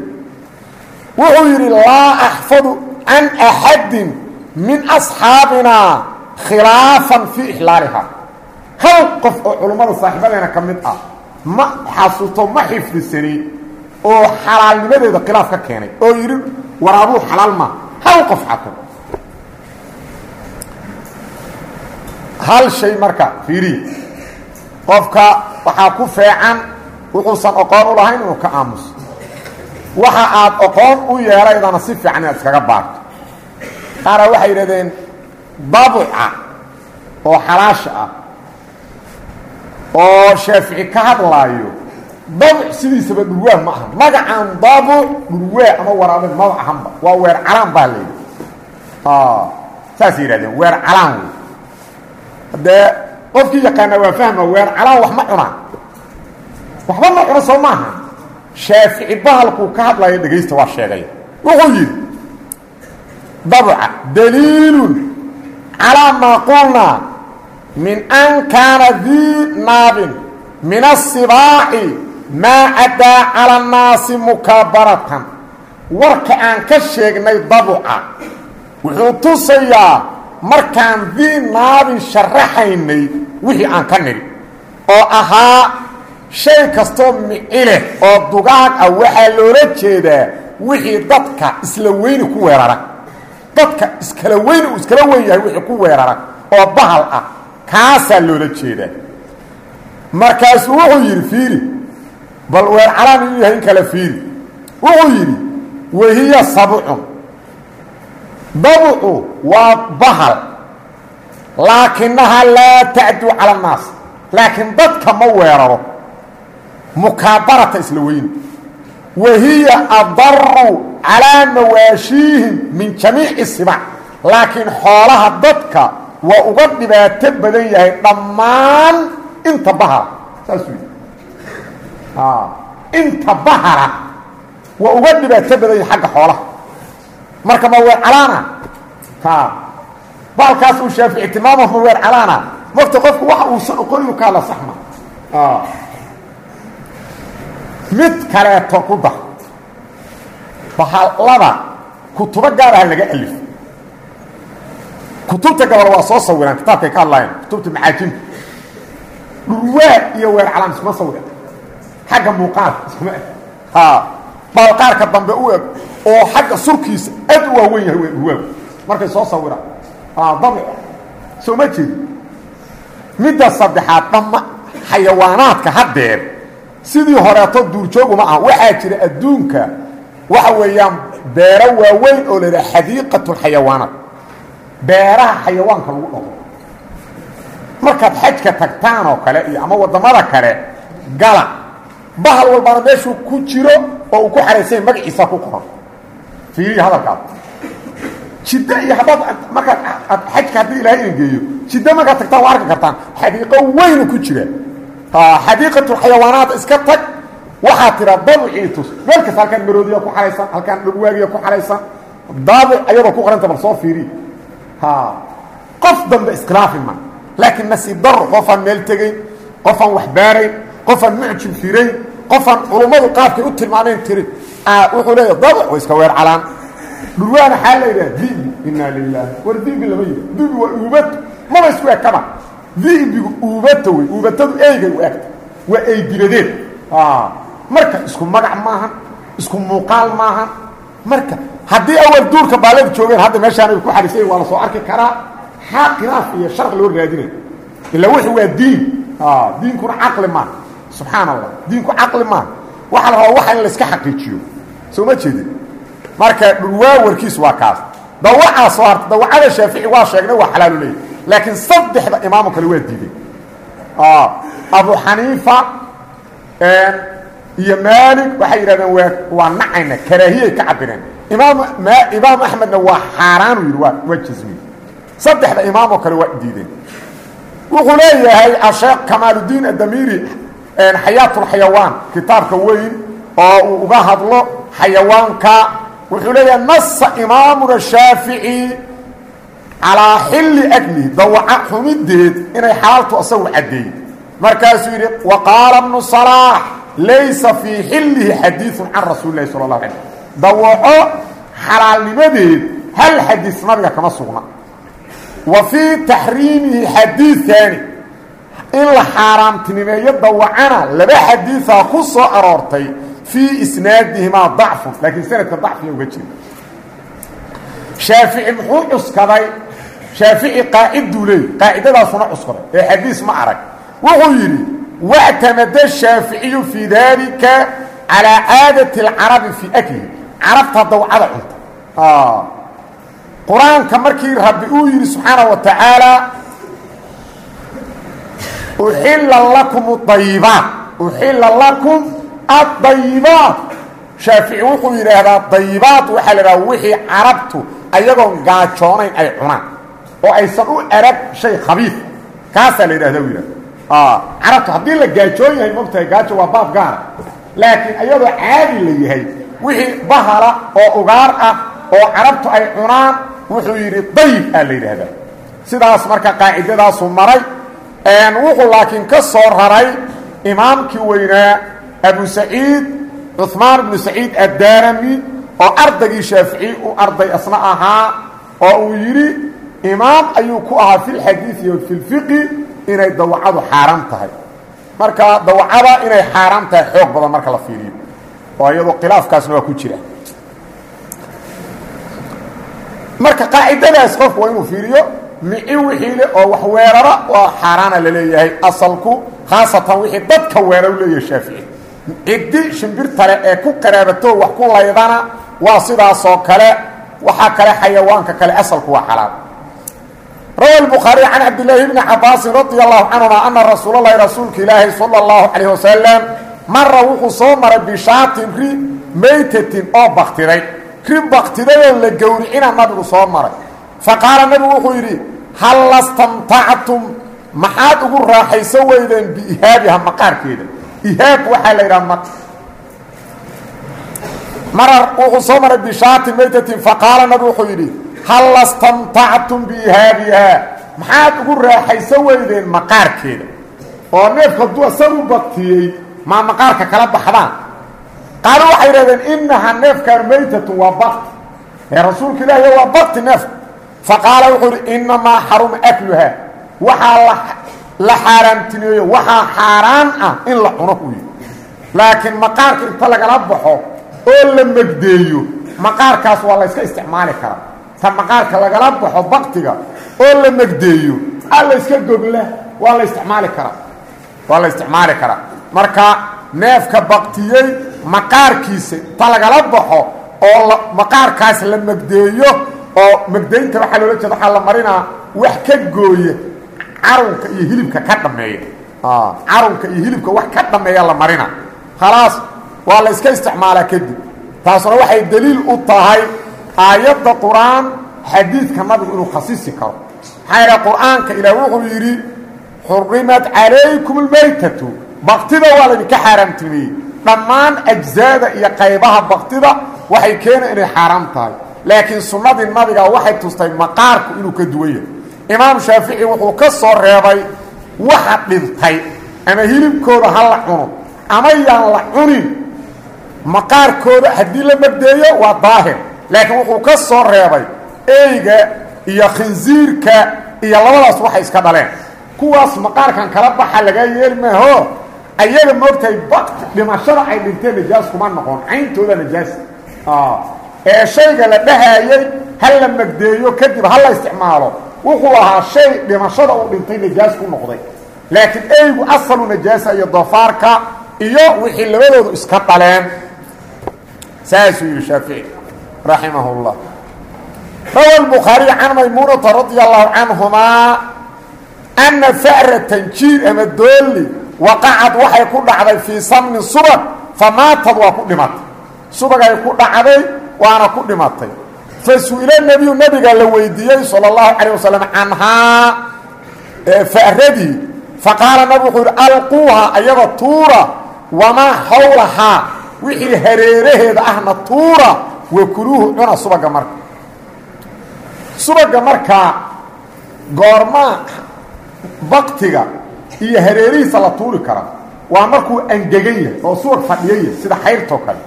Wuxuu yidhi laa axfadu can axadin min asxaabinaa khilaafan fii ixlaalihaa hal qof oo culummada saaxiibadeena ah ma xasuusto ma xifdisani oo xalaalnimadeeda khilaaf ka keenay oo yidhi waraabuu xalaal maa hal qof xato hal shay marka fiiriya qofka waxaa ku feecan wuxuusan oqoon u lahayn inuu ka aamuso. Waxa aad oqoon u yeelaydana si fiican inaad iskaga baarto. Qaara waxay yidhahdeen babuca oo xalaasha ah oo shaafici ka hadlaayo babuc sidiisaba dhurwaa ma aha. Magacaan babuc dhurwaa ama waraabeed maba. Ahanba waa weer calaan baa layidhi saasay yidhahdeen weer calaan wey haddee qofkii yaqaana waa fahma weer calaan wax ma cunaa. Waxba ma cuno soo maaha. Shaafici ka hadlayo dhegaysta waa sheegay. Wuxuu yidhi dabca daliilun calaa maa qulnaa min an kaana dii naabin min asibaaci maa caddaa cala annaasi mukaabaratan. Warka aan ka sheegnay dabuca wuxuu tusayaa markaan dii naabin sharaxaynay wixii aan ka nidhi oo ahaa shay kastoo micileh oo dugaag ah waxaa loola jeedaa wixii dadka isla weyni ku weerara. Dadka iskala weyni uu iskala weyn yahay wixii ku weerara oo bahal ah kaasaa loola jeedaa. Markaasuu wuxuu yidhi fiiri bal weer calaan inuu yahay in kale fiiri. Wuxuu yidhi wahiya sabcun dabucu waa bahal laakinahaa laa tacduu cala annaas laakiin dadka ma weeraro mukaabarata isla weyni wahiya adaru calaa mawaashiihim min jamiici sibac laakiin xoolaha dadka waa uga dhibaato badan yahay dhammaan inta bahala saasuu inta bahala waa uga dhibaato badan yahay xagga xoolaha marka ma weer calaana. Baalkaas uu shaafici tilmaamo ma weer calaana. Marta qofku waxa uusan oqon inuu ka hadla saxma. Mid kaleeto ku dar bahallada kutubo gaar ah laga alif. Kutubta gabal waa soo sawiraan kitaabkay ka hadlaayeen kutubta macaajinta dhurwaad iyo weer calaan iskuma sawiraan. Xagga muuqaalka iskuma eg baalqaarka dambe u eg oo xagga surkiisa aad u waawen yahay dhurwaagu markay soo sawiraan dabic soo ma jeedi midda saddexaad dhamma xayawaanaadka haddeer sidii horeeto duurjooguma ah waxaa jira adduunka waxa weeyaan beero waaweyn oo la yidhaha xadiiqatulxayawaanaat beeraha xayawaanka lagu dhaqo. Markaad xajka tagtaan oo kale iyo ama waddamada kale gala. Bahal walbana meeshuu ku jiro oo uu ku xaraysanya magaciisa ku qoran fiiriya hadalkaas jiddo iyo haddaad markaad xajka haddii ilaahay idin geeyo jiddo markaad tagtaan waa arki kartaan xadiiqo weynu ku jira. Xadiiqatulxayawaanaat iska tag waxaad tiraa dabucii tus meel kasta halkaan maroodiya ku xaraysan halkaan dhagwaagiya ku xaraysan daabuc ayadoo ku qoranta bal soo fiiriy qof dambe iskhilaafi ma. Laakiin nasiib daro qofaan meel tegayn qofaan wax baarayn qofaan mucjib firayn qofaan culummadu qaabkay u tilmaameen tirin. Wuxuu leeya dabuc way iska weer calaan dhurwaana xaa la yidhaha dibi inaa lilah war dibi lama yidha dibi waa uubato maba isku ekaba dibigu uubata wey uubatadu eygay u egta. Waa eydibadeed marka isku magac maahan isku muuqaal maahan. Marka haddii awal duurka baalada joogeen hadda meeshaanay ku xariisayen waa la soo arki karaa. Xaa khilaaf iyo sharq loo raadinay. Ilaa wuxuu waa diin. Diinkuna caqli maaha subxaan allah diinku caqli maaha waxaa la rabaa waxa in layska xaqiijiyo. Soo ma jeedin? Marka dhurwaa warkiis waa kaas. Dawacaa soo harta dawacada shaafici waa sheegnay waa xalaalu leeyahy laakiin saddexda imaamu kale waa diiday abu xaniifa iyo maalik waxay yidhahdeen waa waa nacayna karaahiyay ka cabireen imaam imaam axmedna waa xaaraanu yidhi waa waa jasmiye saddexda imaamoo kale waa diideen. Wuxuu leeyahay asheekh kamaaludiin adamiiri xayaatulxayawaan kitaabka weyn oo uu uga hadlo xayawaanka wuxuu leeyahay nasa imaamuna shaafici calaa xilli aklihi dawaca xumideed inay xalaaltu asagu caddeeyey markaasuu yidhi wa qaala bnu salaax laysa fii xillihi xadiiun can rasuuli lahi sala اlahu alay dawaco xalaalnimadeed hal xadiis nabiga kama sugna. Wa fii taxriimihi xadiiثaani in la xaaraamtinimeeyo dawacana laba xadiiaa ku soo aroortay fii isnaadihimaa dacfun laakiin sanadka dacfiya uga jira shaafici muxuu cuskaday shaafici qaaciduu leey qaacidadaasuna cuskaday ee xadiis ma arag. Wuxuu yidhi wactamada shaaficiyu fii daalika calaa caadati alcarabi fii aklihi carabta dawcada cunta. Qur'aanka markii rabbi uu yidhi subxaana wa tacaalaa uxila lakum ayibaat uxila lakum adayibaat shaafici wuxuu yidhaahdaa dayibaat waxaa la idhaha wixii carabtu ayagoon gaajoonayn ay cunaan oo aysan u arag shay khabiif kaasaa la yidhahda u yidhahda carabtu haddii la gaajoon yahay mogtahay gaajo waa baab gaara laakiin ayadoo caadi la yahay wixii bahala oo ugaar ah oo carabtu ay cunaan wuxuu yidhi dayib aa la yidhaahdaa sidaas marka qaacidadaasu maray wuxuu laakiin ka soo raray imaamkii weynaa abu saciid cuثmaan bnu saciid addaarami oo ardaygii shaafici u arday asna ahaa oo uu yidhi imaam ayuu ku ahaa fi lxadiidi iyo fi lfiqi inay dawacadu xaaraam tahay. Marka dawacada inay xaaraam tahay xoog badan marka la fiiriyo. Oo iyadoo khilaafkaasna ku jira. Marka qaacidadaas qofku waa fiiriyo mici wixii le oo wax weerara waa xaaraana la leeyahay asalku khaasatan wixii dadka weeraru leeyahay shaafici ciddi shimbirtale ee ku qaraabato wax ku laydana waa sidaasoo kale waxaa kale xayawaanka kale asalku waa xalaal rawa الbukhaariي can cabdillaahi bni cabaasin radi allahu canهuma ana rasuul اlahi rasuulka ilaahi salى اllahu calayh wasalam mara wuxuu soo maray bishaatin ri maytatin oo baktiday ri baktidayoo la gowricina nabigu soo maray faqaala nabigu wuxuu yidhi hal lastamtactum maxaad ugu raaxayso weydeen biihaabiha maqaarkeeda ihaab waxaa la yidhaha mara wuxuu soo maray bishaatin maytatin faqaala nabigu wuxuu yidhi hal lastamtactum biihaabihaa maxaad ugu raaxayso weydeen maqaarkeeda oo neefka hadduu isagu baktiyey maa maqaarka kala baxdaan qaalo waxay yidhahdeen inahaa neefkaan maytatun waa bakti ee rasuulka ilaahi waa bakti neefka fa qaala wuxuu yidhi inamaa xaruma akluhaa. Waxaa la xaaraamtineeyo waxaa xaaraan ah in la cuno u yidhi. Laakiin maqaarka inta lagala baxo oo la megdeeyo maqaarkaas waa la yska isticmaali karaa. Ta maqaarka lagala baxo baktiga oo la megdeeyo a la yska gogla waa la isticmaali karaa. Waa la isticmaali karaa. Marka neefka baktiyey maqaarkiisa ta lagala baxo oo maqaarkaas la megdeeyo oo megdaynta waxaa loola jeeda waxaa la marinaa wax ka gooya carunka iyo hilibka ka dhameeya. Carunka iyo hilibka wax ka dhameeya la marina. Khalaas waa la yska isticmaalaa kadib. Taasuna waxay daliil u tahay aayadda qur'aan xadiidka nabigu inuu khasisi karo. Maxaa yidhaha qur'aanka ilaah wuxuu yidhi xurimat calaykum almaytatu. Baktida waa laydinka xaaraamtimeeyey. Dhammaan ajzaada iyo qaybaha baktida waxay keena inay xaaraam tahay laakiin sunnadii nabiga waxay tustay maqaarku inuu ka duwan yahay imaam shaafici wuxuu ka soo reebay waxa dhintay ama hilibkooda ha la cuno ama yaan la cunin. Maqaarkooda haddii la magdeeyo waa daahir laakiin wuxuu ka soo reebay eyga iyo khinsiirka iyo labadaas waxay iska dhaleen. Kuwaas maqaarkan kala baxa lagaa yeeli maaho ayaga moogtahay bakti dhimashada ay dhinteen najaas kuma noqon cayntooda najaas ee shayga la dhahayay ha la magdeeyo kadib ha la isticmaalo wuxuu ahaa shay dhimashada uu dhintay najaas ku noqday. Laakiin eygu asalu najaasa iyo doofaarka iyo wixii labadoodu iska dhaleen. Saasuu yidhi shaafici raximah اllah rawa bukhaariy can maymuunata radi allahu canhumaa ana fara tanjiir ama dooli waqacad waxay ku dhacday fii samnin subag famaatad waa ku dhimatay. Subagay ku dhacday waana ku dhimatay. Fasu'ila nebiyu nebiga la weydiiyey sala allahu calayh wasalam canhaa fa'radii faqaala nabi wuxuu yidhi alquuha ayada tuura wamaa xawlahaa wixii hareeraheeda ahna tuura wa kuluuhu cuna subaga marka. Subaga markaa goormaa baktiga iyo hareerihiisa la tuuri kara waa markuu angegan yahay oo subag fadhiya yahy sida xayrtoo kale.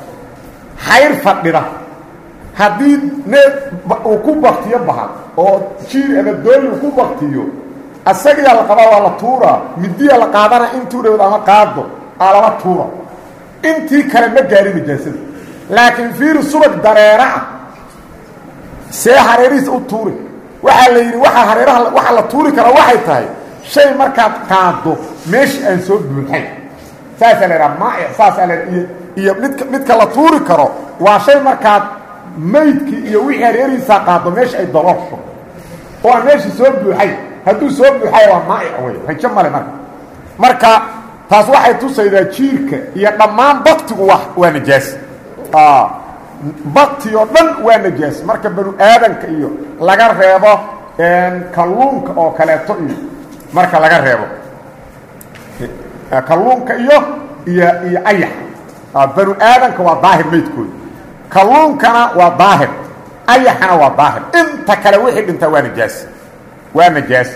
Xayr fadhida haddii neef uu ku baktiyo bahal oo jiir ama dooli uu ku baktiyo asagiyaa la qabaa waa la tuuraa midiya la qaadana intuu dhawd ama qaado aa lala tuura intii kale ma gaari najaasada laakiin fiiri subag dareera ah see hareerihiisa u tuuri. Waxaa la yidhi waaa hareeraha waxaa la tuuri karaa waxay tahay shay markaad qaado meeshii aan soo buuxayn saasaa la yidhaha maa'ic saasaa la iyo midka midka la tuuri karo waa shay markaad maydkii iyo wixii hareerihiisaa qaado meesha ay doloosho oo aan soo buuxayn hadduu soo buuxaya waa maa'ic wey rajo marka. Marka taas waxay tusaydaa jiirka iyo dhammaan baktigu wa waa najaas. Bakti oo dhan waa najaas. Marka banu aadanka iyo laga reebo kalluunka oo kaleeto iyo marka laga reebo. Kalluunka iyo iyo iyo banu aadanka waa daahir maydkooda kalluunkana waa daahir ayaxana waa daahir inta kale wixii dhintaa waa najaas waa najaas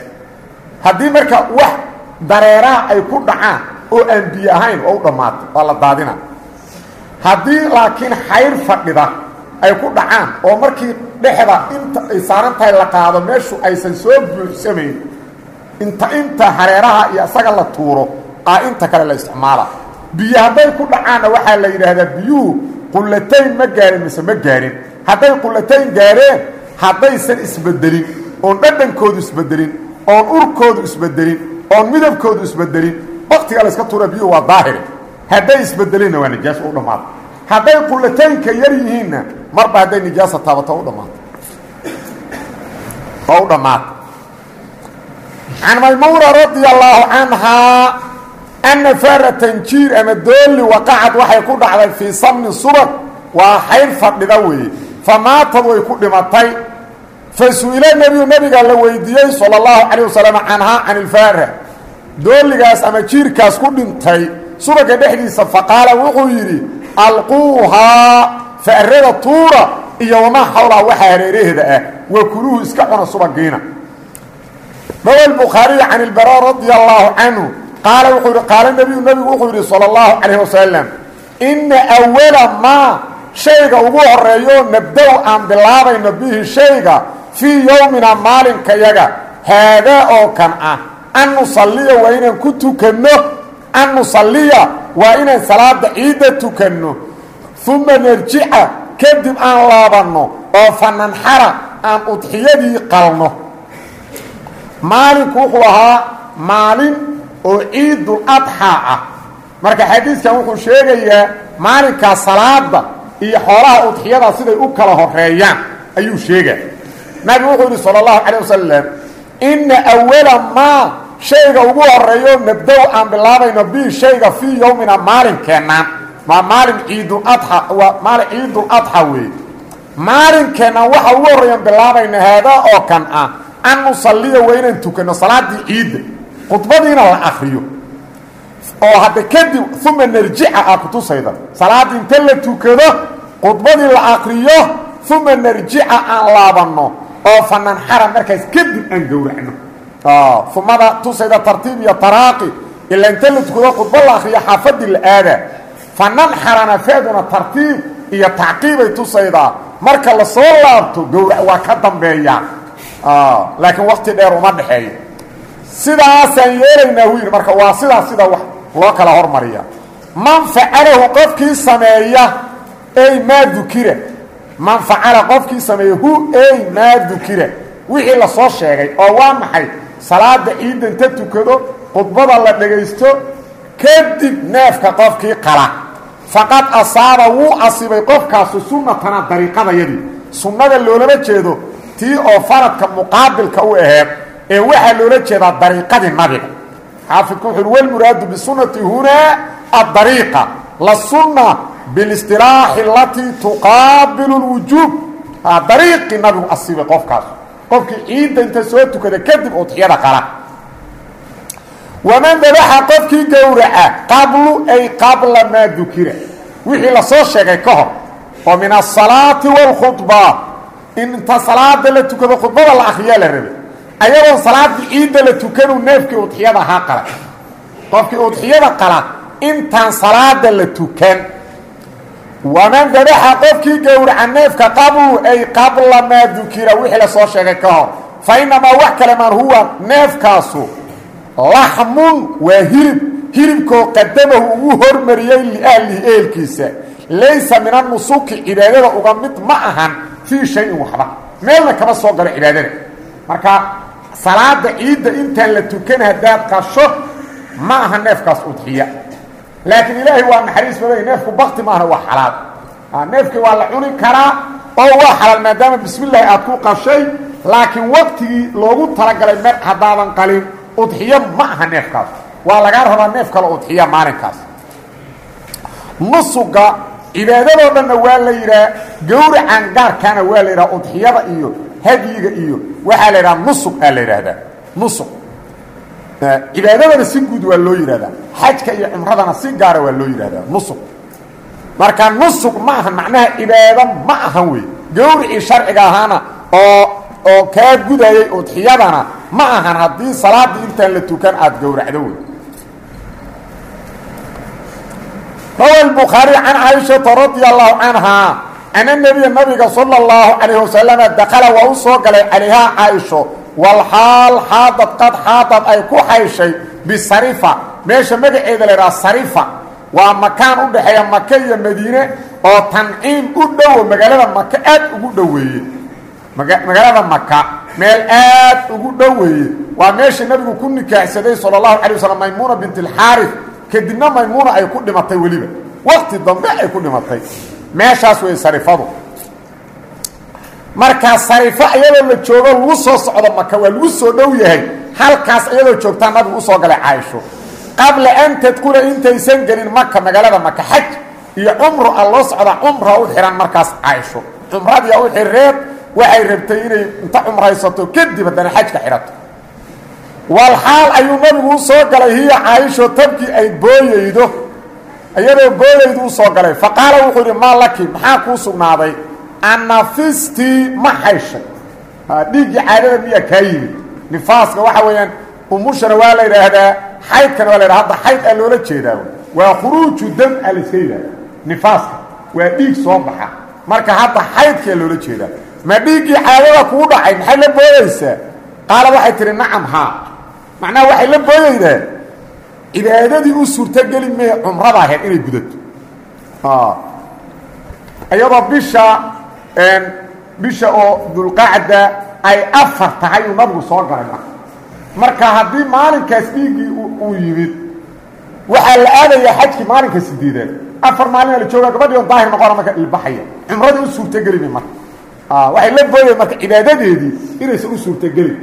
haddii marka wax dareeraha ay ku dhacaan oo aan biyo ahayn oo u dhammaatay waa la daadina haddii laakiin xayr fadhida ay ku dhacaan oo markii dhexda inta ay saaran tahay la qaado meeshu aysan soo buuxsamayn inta inta hareeraha iyo isaga la tuuro aa inta kale la isticmaala. Biyo hadday ku dhacaanna waxaa la yidhaahdaa biyuhu qullatayn ma gaarin mise ma gaarin. Hadday qullatayn gaareen haddaysan isbedelin oon dhadhankoodu isbedelin oon urkoodu isbedelin oon midabkoodu isbedelin baktiga la iska tuura biyuhu waa daahiri hadday isbedelinna waa nijaas u dhammaata hadday qullataynka yar yihiinna marba hadday nijaasa taabato u dhammaata oo u dhammaata can maymuuna radia allaahu canhaa anna faratan jiir ama doolli waqacad waxay ku dhacday fii samni subag waa xayr fadhida weeye fa maatad way ku dhimatay fa su'ila nebiyu nebiga la weydiiyey sala allahu calayh wasalam canhaa can ilfaara doolligaas ama jiirkaas ku dhintay subaga dhexdiisa faqaala wuxuu yidhi alquuhaa fa'rada tuura iyo wamaa xawlaha waxaa hareeraheeda ah wa kuluuhu iska cuna subagiina rawa albukhaariy can ilbaraa radia allaahu canhu qaala yidhi qaala nebiyu nebigu wuxuu yidhi sala allahu calayh wasalam inna awala maa shayga ugu horeeyo nabdow aan bilaabayno bihi shayga fii yowmina maalinkayaga haadaa oo kan ah an nusalliya waa inaan ku tukanno. An nusalliya waa inaan salaada ciidda tukanno. Uma narjica kadib aan laabanno oo fananxara aan udxiyadii qalno. Maalinku wuxuu ahaa maalin oo ciidul adxaa ah. Marka xadiiskan wuxuu sheegayaa maalinkaa salaada iyo xoolaha udxiyada siday u kala horeeyaan ayuu sheega nabigu wuxuu yidhi sala allahu calayh wasalam inna awala maa shayga ugu horeeyo nabdow aan bilaabayno bi shayga fii yowmina maalinkeennan waa maalin ciidul adxa waa maalin ciidul adxa weeye. Maalinkeennan waxa ugu horreeyaan bilaabayna haadaa oo kan ah an nusalliya waa inaan tukanno salaaddii ciidda khudbadiina la akriyo oo hadda kadib uma narjica ah kutusayda salaaddii inta la tukado khudbadii la akriyo uma narjica aan laabanno. Oo fananxara markaas kadib aan gowracno. Umada tusayda tartiib iyo taraaqi. Ilaa inta la tukado khudbo la akriyo xaafadii la aadaa. Fananxarana feeduna tartiib iyo tacqiibay tusaydaa marka la soo laabto gowrac waa ka dambeeyaa. Laakiin wakti dheer uma dhexeeyo sidaasaan yeelaynaa hu yidhi. Marka waa sidaas sida wax loo kala hormariya. Man facalahu qofkii sameeya ey maa dukira. Man facala qofkii sameeya hu ey maa dukira. Wixii la soo sheegay oo waa maxay? Salaada ciidda inta tukado khudbada la dhagaysto kadib neefka qofkii qala. Faqad asaaba wuu asibay qofkaasu sunnatana dariiqadayadii sunnada loolama jeedo tii oo faradka muqaabilka u aheed ee waxaa loola jeedaa dariiqadii nabiga. Xaafidku wuxu uhi walmuraadu bisunati hunaa addariiqa la sunna bilistilaaxi alatii tuqaabilu lwujuub dariiqii nabigu asibay qofkaas. Qofkii ciidda inta soo tukada kadib udxiyada qala. Waman dabaxa qofkii gowraca qablu ay qabla maa dukira. Wixii la soo sheegay ka hor oo min asalaati wاlkhudba inta salaada la tukado khudbada la akriyaa la rabay ayadoon salaadii ciidda la tukanu neefkii udxiyada ahaa qala qofkii udxiyada qala intaan salaada la tukan. Waman dabaxa qofkii gowraca neefka qablu ay qabla maa dukira wixii la soo sheegay ka hor. Fa inamaa wax kale maan huwa neefkaasu laxmun waa hilib. Hilibkoo qadamahu ugu hormariyey liahlihi eelkiisa. Laysa min anusuki cibaadada uga mid ma ahan fii shayin waxba. Meelna kama soo galo cibaadada. Marka salaada ciidda intaan la tukan haddaad qasho ma aha neefkaas udxiya laakiin ilaahay waa naxariis baday neefku bakti maahna waa xalaal. Neefkii waa la cuni karaa oo waa xalaal maadaama bismillahi aad ku qashay laakiin waqtigii loogu talagalay mer haddaadan qalin udxiyo ma aha neefkaas. Waa lagaa rabaa neef kale udxiya maalinkaas. Nusuga cibaadadoo dhanna waa la yidhaha gowracan gaarkaana waa la yidhaha udxiyada iyo hadyiga iyo waxaa la yidhaha nusug aa la yidhaahdaa. Nusug cibaadadana si guud waa loo yidhahdaa xajka iyo cumradana si gaara waa loo yidhahdaa nusug marka nusug ma ahan macnaha cibaado ma ahan wey gowricii sharciga ahaana oo oo kaa gudayay udxiyadana ma ahan haddii salaadii intaan la tukan aada gowracdo wey rawa bukhaari can caaishata radia allahu canhaa ana nebiya nabiga sala allahu calayh wasalama dakala waa u soo galay calayhaa caaisho walxaal xaadad qad xaadad ay ku xayshay bisarifa meesha magaceeda laydhaha sarifa waa makaan u dhexeeya maka iyo madiine oo tanciim u dhowo magaalada maka aad ugu dhow weeye magaalada maka meel aad ugu dhow weeye waa meesha nebigu ku nikaaxsaday sala allahu calay wasalam maymuuna bint alxaarif kadibna maymuuna ay ku dhimatay weliba. Wakti dambe ay ku dhimatay. Meeshaas wey sarifadu. Markaa sarifo iyadoo la joogo lagu soo socdo maka waa lagu soo dhow yahay. Halkaas iyadoo joogtaa nabigu u soo galay caaisho qabla an tadkula intaysan gelin maka magaalada maka xaj iyo cumru a loo socda cumra u xihan markaas caaisho cumradiia u xireed waxay rabtay inay inta cumraysato kadib haddana xajka xidhato walxaal ayuu nabigu u soo galay hiya caaisho tabkii ay booyeydo iyadoo booyeydu u soo galay. Fa qaala wuxuu yidhi maa laki? Maxaa kuu sugnaaday? Anafistii ma xayshay dhiiggii caadada miyaa kaa yimid? Nifaaska waxa weeyaan umushana waa la yidhaahdaa xaydkana waa la yidhaha hadda xayd aa loola jeedaa waa khuruuju dam a layska yidhahda nifaaska waa dhiig soo baxa. Marka hadda xaydkaa loola jeedaa. Ma kuu dhacay maxay la boodaysaa qaala waxay tihi nacam haa macnaha waxay la boodaydaa cibaadadii u suurtogeli mee cumrada ahayd inay gudato. Iyadoo bisha bisha oo dulqacda ay afar tahay uu soo galay marka. Marka maalinkaas dhiiggii uu yimid waxaa la aadayaa xajkii maalinka sideedaad afar maalina la joogaa gabadhii on daahir noqona marka ilbaxaya cumradii u suurtogeli may marka waxay la boodayen marka cibaadadeedii inaysan u suurtogelin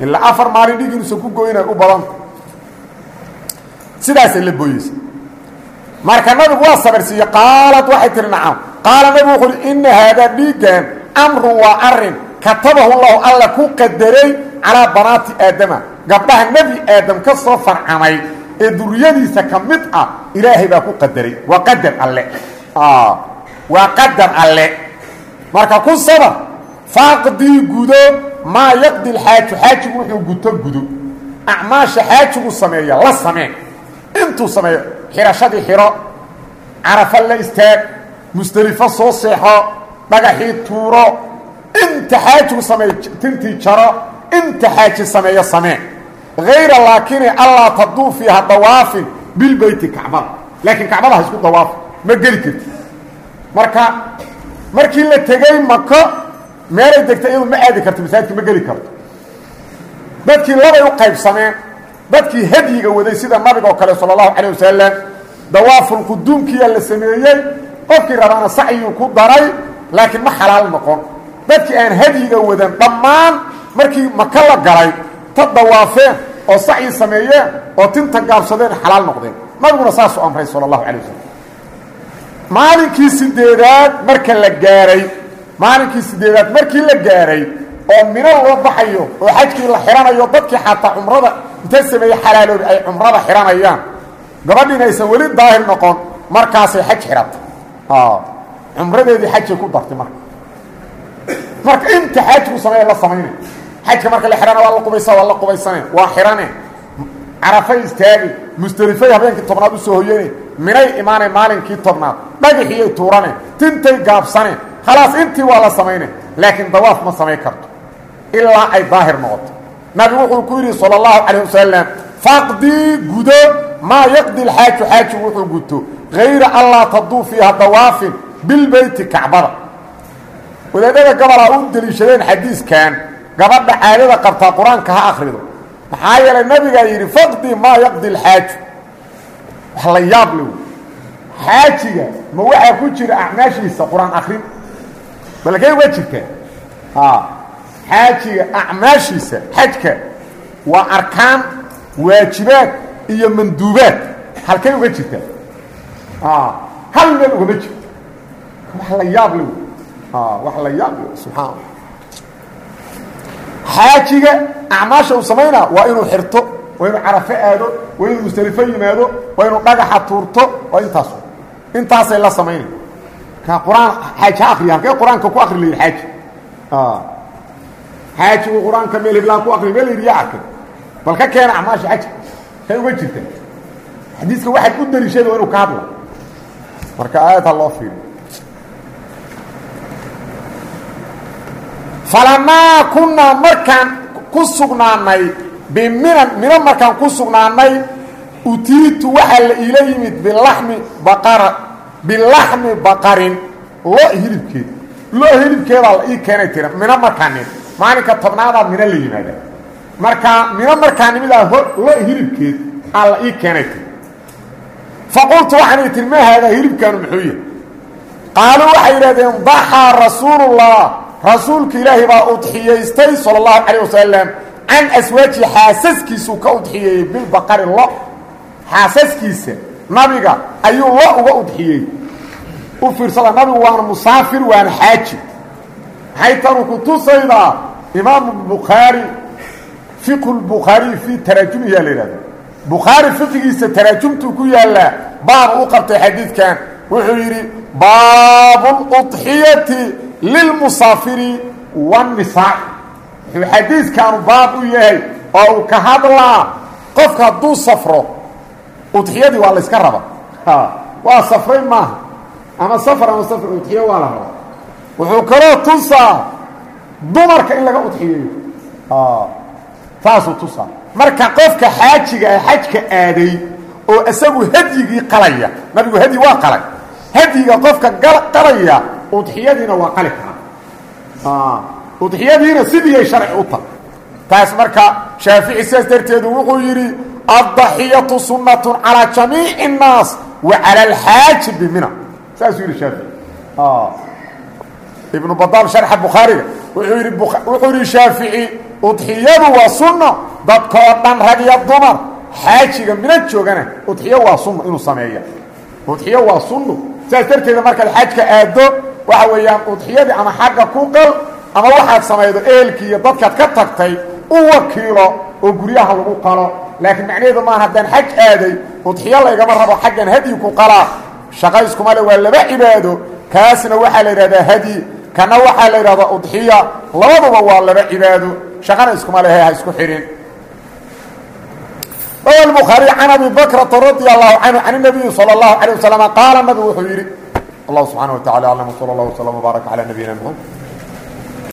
ilaa afar maalin dhiig inuusan ku goynay u badanta sidaasay la booyeysa marka nabigu waa sabarsiiye qaalad waxay tihi nacam. Qaala nabigu wuxu uhi ina haadaa dhiiggan amrun waa katabahu llahu alla ku qadaray calaa banaati aadama. Gabdhaha nebi aadam ka soo farcamay ee duriyadiisa ka ah ilaahay baa ku qadaray. Waa qadar alle. Waa qadar alle. Marka ku sabar faaqdii gudo maa yaqdi lxaaju xaajigu wuxuu guto gudo. Acmaasha xaajigu sameeya la samee. Intuu sameeyo xirashadii xiro. Carafa la istaag musdelifo soo seexo dhagaxii tuuro. Inta xaajigu sameeyo tintii jaro inta xaaji sameeyo samee. Hayra laakini allaa taduufii ha dawaafin bilbeyti kacbada. Laakiin kacbada ha isku dawaafin ma geli karti marka markii la tegey mako meelay degtay iyadu ma aadi karto masaajidka ma geli karto. Dadkii labay u qaybsameen dadkii hadyiga waday sida nabiga oo kale sala allahu calayh wasalam dawaafulquduumkiyaa la sameeyey qofkii rabaana sacyuu ku daray laakiin ma xalaal noqon. Dadkii aan hadyiga wadan dhammaan markii maka la galay ta dawaafeen oo sacyi sameeyeen oo tinta gaabsadeen xalaal noqdeen. Nabiguna saasuu amray sala allahu calay wasalam maalinkii sideedaad marka la gaaray maalinkii sideedaad markii la gaaray oo mino loo baxayo oo xajkii la xihanayo dadkii xataa cumrada inta sameeye xalaaloobi ay cumrada xihanayaan gabadhiina aysan weli daahir noqon markaasay xaj xidhatay cumradeedii xajay ku dartay marka. Marka inta xaajku sameeya la samaynay xajka marka la xihana waa la qubaysa waa la qubaysane waa xihane carafay istaagi musdelifay habeenkii tobnaad u soo hoyane minay imaanay maalinkii tobnaad. Dhagaxiyay tuurane tintay gaabsane khalaas intii waa la samayna laakiin dawaaf ma samayn karto ilaa ay daahir noqoto nabigu wuxuu ku yidhi sala allahu calayh wasalam faqdii gudo maa yaqdi lxaaju xaajigu wuxuu guto hayra an laa taduu fiiha dawaafin bilbeyti kacbada wadaadada gabalaa u deliishadeen xadiiskan gabadha caadada qabtaa qur'aanka ha akhrido maxaa yeelay nabigaa yidhi faqdii maa yaqdi lxaaju wax la yaab le ma waxaa ku jira acmaashiisa qur'aan balkay uga jirtaa xaajiga acmaashiisa xajka waa arkaan waajibaad iyo manduubaad. Halkay uga jirtaa hal meel ugama jirto. Wax la yaab le wax la yaab le subxaana xaajiga acmaasha uu samaynaa waa inuu xirto waa inuu carafo aado waa inuu mustalifo yimaado waa inuu dhagaxa tuurto waa intaas. Intaasay la samaynay ka qur'aan xaaji ha akriya halkee qur'aanka ku akri la yidhi xaaji xaajigu qur'aanka meel hiblaan ku akri meel la yidhi yaa arkay. Bal ka keena acmaasha xajka kay uga jirta xadiiska waxaad u daliishada waa inuu ka hadla marka aayad ha loo fiiriyo. Falamaa kunaa markaan ku sugnaanay biminan mino markaan ku sugnaanay utiitu waxaa la iila yimid bilaxmi baqara bilaxmi baqarin lo hilibkeed. Lo hilibkeedaa la ii keenay tira mino markaa nin maalinka tobnaadaa mino la yimaada markaa mino markaa nimidaa lo hilibkeed aa ii keenay faqultu waxaanay tiri ma haadaa hilibkaanu muxuu yahay? Qaaluu waxay yidhahdeen daxaa rasuulullah. Rasuulka ilaahi baa udxiyaystay sala allahu calayh wasalam can aswaaji xaasaskiisuu ka udxiyeeyey bilbaqari lo xaasaskiisa nabiga ayuu lo uga udxiyey u fiirsada nabigu waana musaafir waana xaaji. Maxay tanu ku tusaydaa imaamu bukhaari fiqhu lbukhaariy fii taraajumiyaa la yidhahda bukhaari fiqigiisa taraajumtuu ku yaallaa baab u qabtay xadiidkan. Wuxuu yidhi baabuludxiyati lilmusaafiri waannisaa'i wuxuu xadiidkaanu baab u yahay oo ka hadlaa qofka hadduu safro udxiyadii waa layska raba. Waa safray maaha ama safar ama safar udxiyo waa la rabaa wuxuu kaloo tusaa dumarka in laga udxiyeeyo. Saasuu tusaa. Marka qofka xaajiga ah xajka aaday oo isagu hadyigii qalaya nabigu hadyi waa qalay. Hadyiga qofka qalaya udxiyadiina waa qali karaa udxiyadiina sidiiyay sharci u tahay. Taas marka shaafici sidaas darteedu wuxuu yidhi sunnatun calaa jamiici الnaas wa cala alxaaji bimina saasuu yidhi shaafici ibnu badaal sharxa bukhaariga wuxuu yidhi shaafici udxiyadu waa sunno dadkoo dhan rag iyo dumar xaajiga mina joogana udxiyo waa sunno inuu sameeya udxiyo waa sunno sidaas darteeda markaad xajka aaddo waxa weeyaan udxiyadii ama xagga ku qal ama waxaad samaydo laakiin macnaheedu maaha haddaan xaj aaday udxiyo laygama rabo xaggan hadyiku qalaa shaqayskuma le waa laba cibaado kaasna waxaa la yidhahdaa hadyi kana waxaa la yidhahdaa udxiya. Labaduba waa laba cibaado. Shaqana iskuma lehe ha isku xidhin rawa lbukhaariy can abi bakrata radia allahu canhu can nabiyi sala allahu calay wasalama qaala nabigu wuxuu yidhi allah subxana wa tacala aclam sala allah wasalam wbaarak calaa nabiyina maxamed